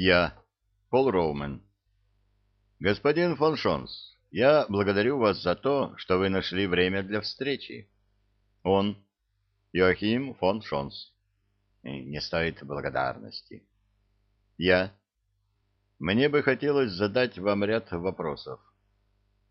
Я, Пол Роумен. Господин фон Шонс, я благодарю вас за то, что вы нашли время для встречи. Он, Йоахим фон Шонс. Не стоит благодарности. Я. Мне бы хотелось задать вам ряд вопросов.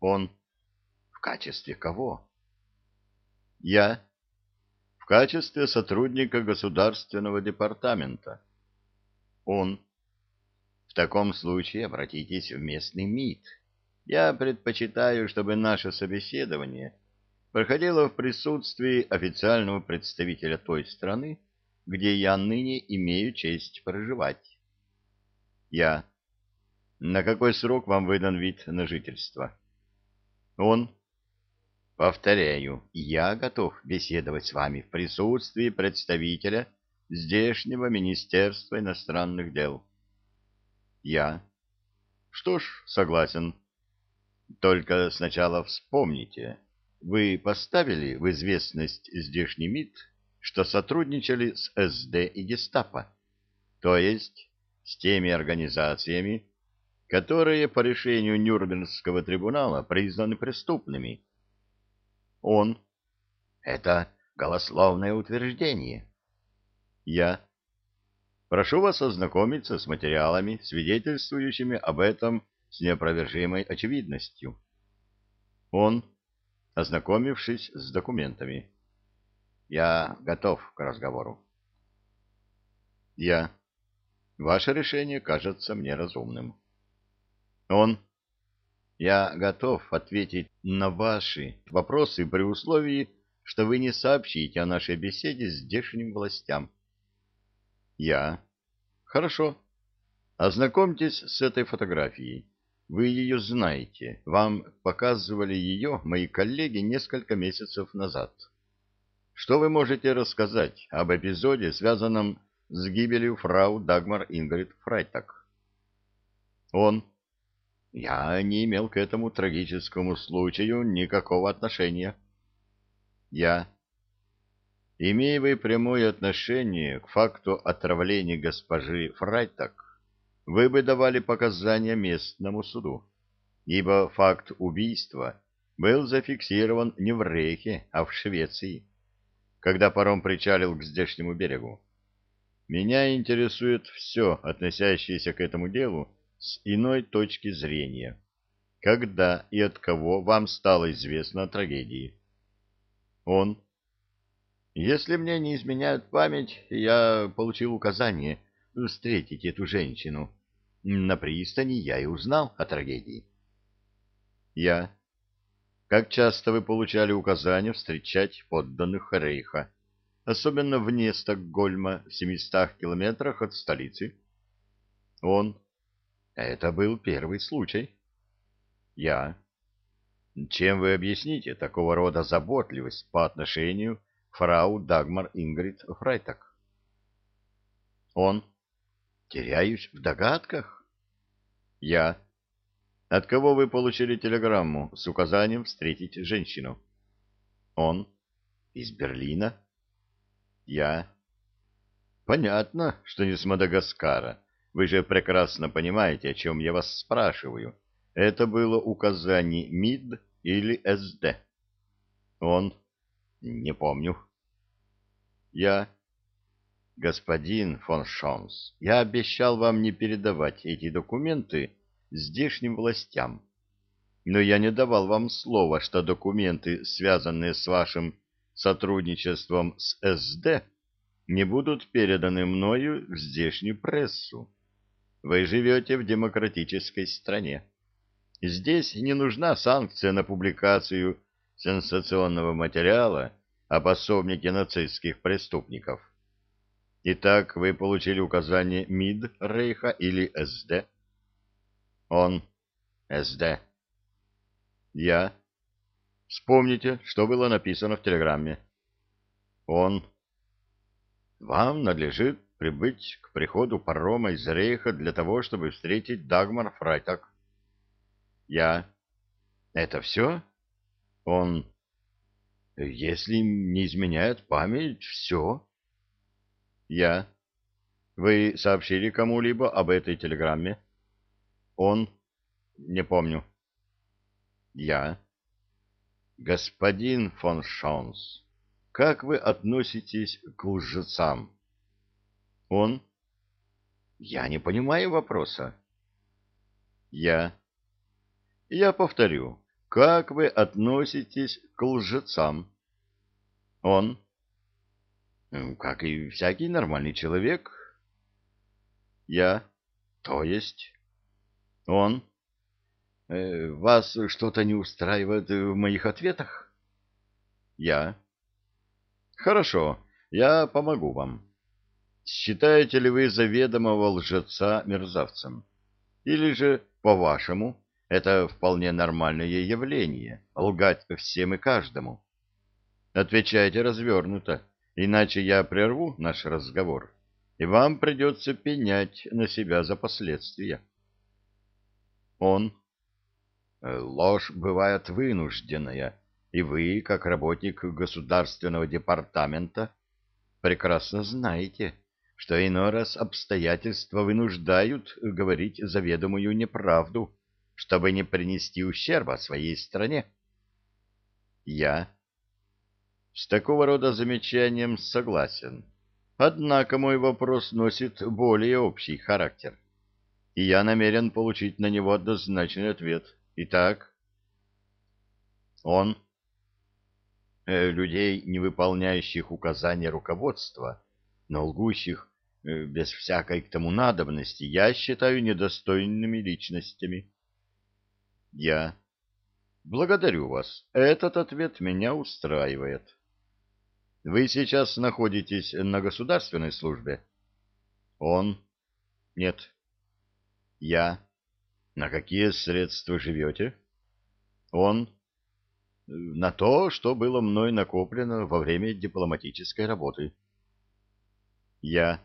Он. В качестве кого? Я. В качестве сотрудника государственного департамента. Он. В таком случае обратитесь в местный МИД. Я предпочитаю, чтобы наше собеседование проходило в присутствии официального представителя той страны, где я ныне имею честь проживать. Я. На какой срок вам выдан вид на жительство? Он. Повторяю, я готов беседовать с вами в присутствии представителя здешнего Министерства иностранных дел. Я. Что ж, согласен. Только сначала вспомните, вы поставили в известность здешний МИД, что сотрудничали с СД и Гестапо, то есть с теми организациями, которые по решению Нюрнбергского трибунала признаны преступными. Он. Это голословное утверждение. Я. Прошу вас ознакомиться с материалами, свидетельствующими об этом с неопровержимой очевидностью. Он, ознакомившись с документами. Я готов к разговору. Я. Ваше решение кажется мне разумным. Он. Я готов ответить на ваши вопросы при условии, что вы не сообщите о нашей беседе с здешним властям. Я. Хорошо. Ознакомьтесь с этой фотографией. Вы ее знаете. Вам показывали ее мои коллеги несколько месяцев назад. Что вы можете рассказать об эпизоде, связанном с гибелью фрау Дагмар Ингрид Фрайтак? Он. Я не имел к этому трагическому случаю никакого отношения. Я. Имея вы прямое отношение к факту отравления госпожи Фрайтак, вы бы давали показания местному суду, ибо факт убийства был зафиксирован не в Рейхе, а в Швеции, когда паром причалил к здешнему берегу. Меня интересует все, относящееся к этому делу, с иной точки зрения. Когда и от кого вам стало известно о трагедии? Он если мне не изменяют память, я получил указание встретить эту женщину. На пристани я и узнал о трагедии. Я. Как часто вы получали указания встречать подданных Рейха, особенно вне Стокгольма, в 700 километрах от столицы? Он. Это был первый случай. Я. Чем вы объясните такого рода заботливость по отношению к фрау Дагмар Ингрид Фрайтак. Он. Теряюсь в догадках. Я. От кого вы получили телеграмму с указанием встретить женщину? Он. Из Берлина. Я. Понятно, что не с Мадагаскара. Вы же прекрасно понимаете, о чем я вас спрашиваю. Это было указание МИД или СД? Он. Не помню. Я... Господин фон Шонс, я обещал вам не передавать эти документы здешним властям. Но я не давал вам слова, что документы, связанные с вашим сотрудничеством с СД, не будут переданы мною в здешнюю прессу. Вы живете в демократической стране. Здесь не нужна санкция на публикацию сенсационного материала о пособнике нацистских преступников. Итак, вы получили указание МИД Рейха или СД? Он. СД. Я. Вспомните, что было написано в телеграмме. Он. Вам надлежит прибыть к приходу парома из Рейха для того, чтобы встретить Дагмар Фрайтак. Я. Это все? Он. Если не изменяет память, все. Я. Вы сообщили кому-либо об этой телеграмме? Он? Не помню. Я. Господин фон Шонс, как вы относитесь к лжецам? Он. Я не понимаю вопроса. Я. Я повторю. Как вы относитесь к лжецам? Он. Как и всякий нормальный человек. Я. То есть? Он. Э, вас что-то не устраивает в моих ответах? Я. Хорошо, я помогу вам. Считаете ли вы заведомого лжеца мерзавцем? Или же, по-вашему, это вполне нормальное явление — лгать всем и каждому? Отвечайте развернуто, иначе я прерву наш разговор, и вам придется пенять на себя за последствия. Он. Ложь бывает вынужденная, и вы, как работник государственного департамента, прекрасно знаете, что иной раз обстоятельства вынуждают говорить заведомую неправду, чтобы не принести ущерба своей стране. Я с такого рода замечанием согласен. Однако мой вопрос носит более общий характер, и я намерен получить на него однозначный ответ. Итак, он э, людей, не выполняющих указания руководства, но лгущих э, без всякой к тому надобности, я считаю недостойными личностями. Я благодарю вас. Этот ответ меня устраивает. Вы сейчас находитесь на государственной службе? Он? Нет. Я. На какие средства живете? Он. На то, что было мной накоплено во время дипломатической работы. Я.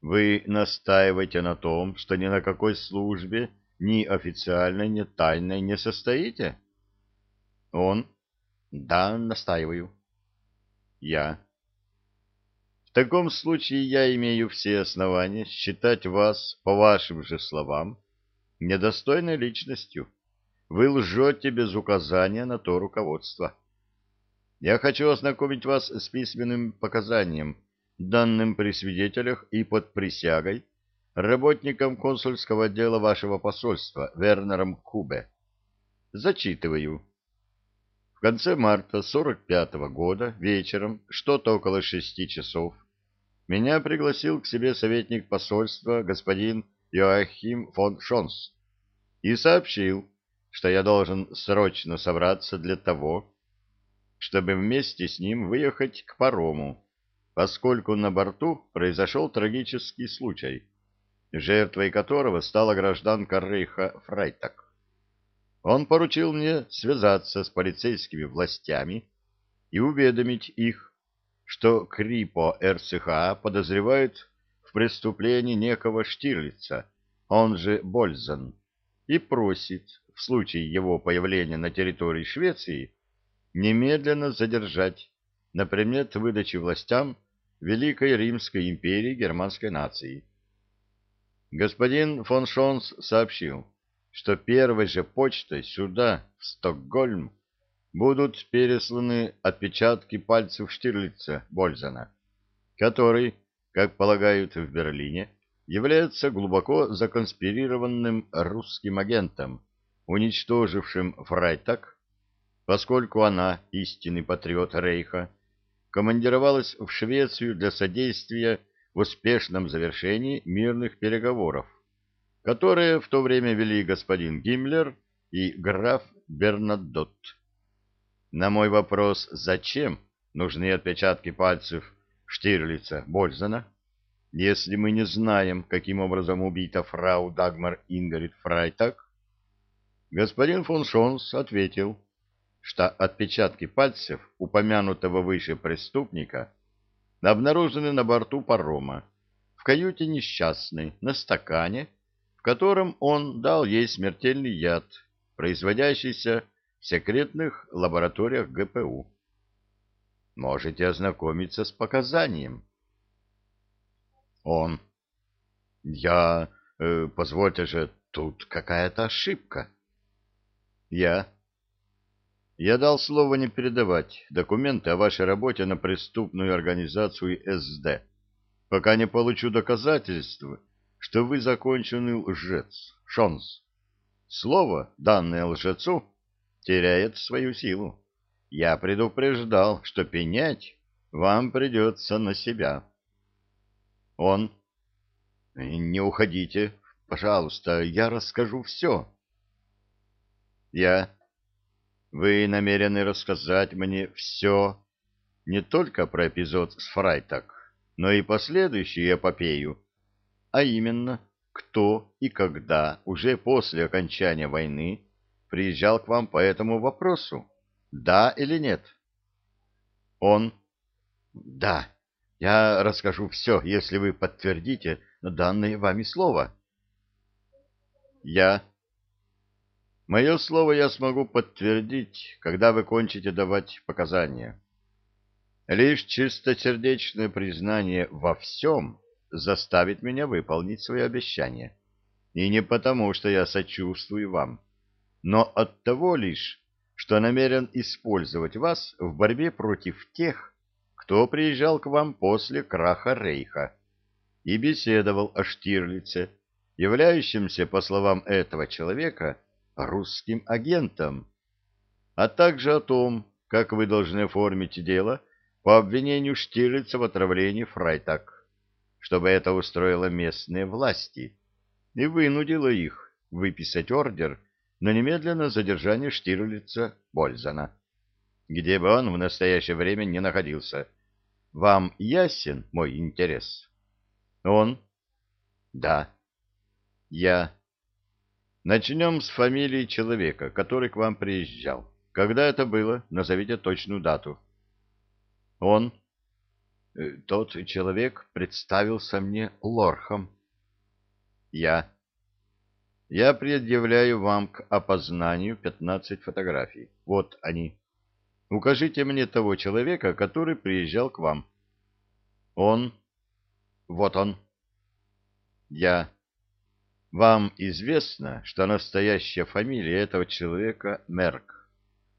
Вы настаиваете на том, что ни на какой службе, ни официальной, ни тайной не состоите? Он. Да, настаиваю. Я. В таком случае я имею все основания считать вас, по вашим же словам, недостойной личностью. Вы лжете без указания на то руководство. Я хочу ознакомить вас с письменным показанием, данным при свидетелях и под присягой, работникам консульского отдела вашего посольства Вернером Кубе. Зачитываю. В конце марта 45 -го года вечером, что-то около шести часов, меня пригласил к себе советник посольства господин Йоахим фон Шонс и сообщил, что я должен срочно собраться для того, чтобы вместе с ним выехать к парому, поскольку на борту произошел трагический случай, жертвой которого стала гражданка Рейха Фрайтак. Он поручил мне связаться с полицейскими властями и уведомить их, что Крипо РЦХ подозревает в преступлении некого Штирлица, он же Бользан, и просит, в случае его появления на территории Швеции, немедленно задержать на предмет выдачи властям Великой Римской империи германской нации. Господин фон Шонс сообщил, что первой же почтой сюда, в Стокгольм, будут пересланы отпечатки пальцев Штирлица Бользена, который, как полагают в Берлине, является глубоко законспирированным русским агентом, уничтожившим Фрайтак, поскольку она, истинный патриот Рейха, командировалась в Швецию для содействия в успешном завершении мирных переговоров которые в то время вели господин Гиммлер и граф Бернадотт. На мой вопрос «Зачем?» нужны отпечатки пальцев Штирлица Бользена, если мы не знаем, каким образом убита фрау Дагмар Ингрид Фрайтак, господин фон Шонс ответил, что отпечатки пальцев упомянутого выше преступника обнаружены на борту парома, в каюте несчастной, на стакане, в котором он дал ей смертельный яд, производящийся в секретных лабораториях ГПУ. Можете ознакомиться с показанием. Он. Я... Э, позвольте же, тут какая-то ошибка. Я... Я дал слово не передавать документы о вашей работе на преступную организацию СД, пока не получу доказательств, что вы законченный лжец, Шонс. Слово, данное лжецу, теряет свою силу. Я предупреждал, что пенять вам придется на себя. Он. Не уходите, пожалуйста, я расскажу все. Я. Вы намерены рассказать мне все, не только про эпизод с Фрайтак, но и последующую эпопею, а именно, кто и когда уже после окончания войны приезжал к вам по этому вопросу, да или нет? Он. Да, я расскажу все, если вы подтвердите данное вами слово. Я. Мое слово я смогу подтвердить, когда вы кончите давать показания. Лишь чистосердечное признание во всем заставит меня выполнить свое обещание. И не потому, что я сочувствую вам, но от того лишь, что намерен использовать вас в борьбе против тех, кто приезжал к вам после краха Рейха и беседовал о Штирлице, являющемся, по словам этого человека, русским агентом, а также о том, как вы должны оформить дело по обвинению Штирлица в отравлении Фрайтак, чтобы это устроило местные власти и вынудило их выписать ордер на немедленное задержание Штирлица Бользана, где бы он в настоящее время не находился. Вам ясен мой интерес? Он? Да. Я. Начнем с фамилии человека, который к вам приезжал. Когда это было? Назовите точную дату. Он. «Э, тот человек представился мне лорхом. Я. Я предъявляю вам к опознанию пятнадцать фотографий. Вот они. Укажите мне того человека, который приезжал к вам. Он. Вот он. Я. Вам известно, что настоящая фамилия этого человека Мерк,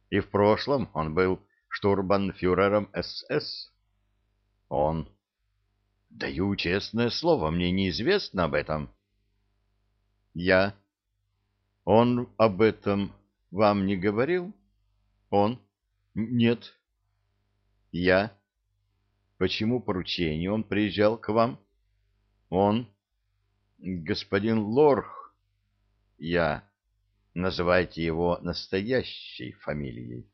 и в прошлом он был штурбанфюрером СС? Он. Даю честное слово, мне неизвестно об этом. Я. Он об этом вам не говорил? Он. Нет. Я. Почему поручение он приезжал к вам? Он. Господин Лорх. Я. Называйте его настоящей фамилией.